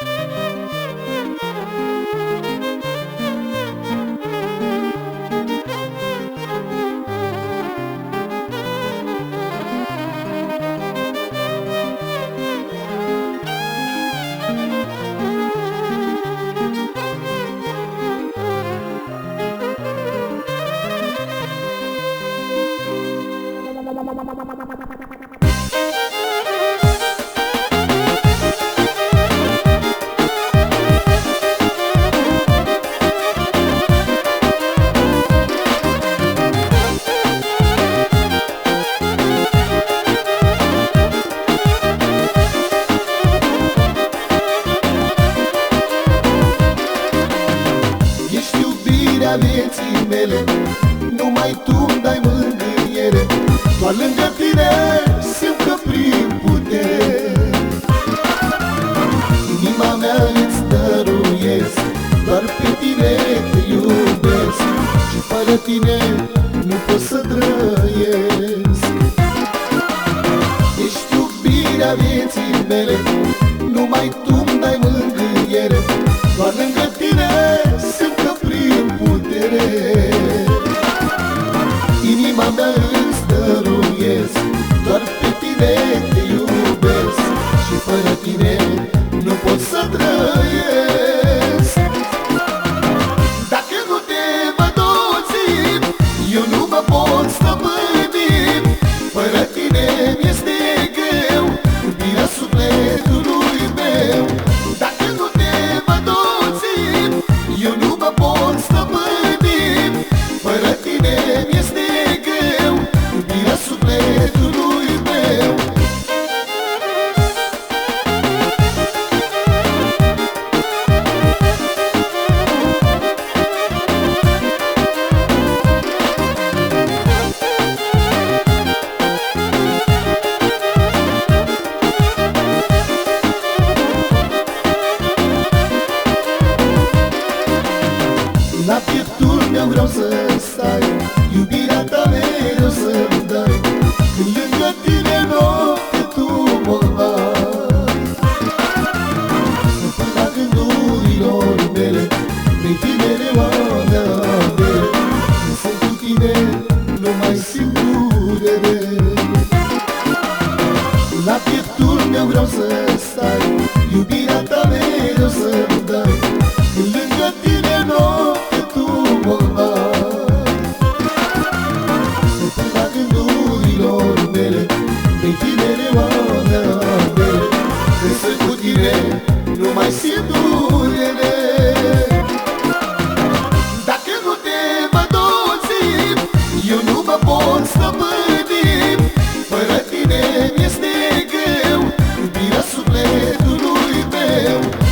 Ești iubirea vieții mele. Numai tu îmi dai mângâiere. Doar lângă tine simt că prin putere. Inima mea îți dăruiesc Doar pe tine te iubesc. Și fără tine nu pot să trăiesc. Ești iubirea vieții mele. Numai tu îmi dai mângâiere. Doar lângă tine Doar pe tine te iubesc Și fără tine nu pot să trăiesc. Dacă nu te văd o zi Eu nu mă pot stăpâni. Fără tine mi-este greu Iubirea sufletului meu. Dacă nu te văd o zi Eu nu mă pot stăpâni. Fără tine mi-este greu Iubirea sufletului meu Na virtude meu grão se saiu pe tine leoană Când sunt cu tine nu mai simt durere Dacă nu te văd o zi, eu nu mă pot stăpâni. Fără tine mi-este greu, iubirea sufletului meu.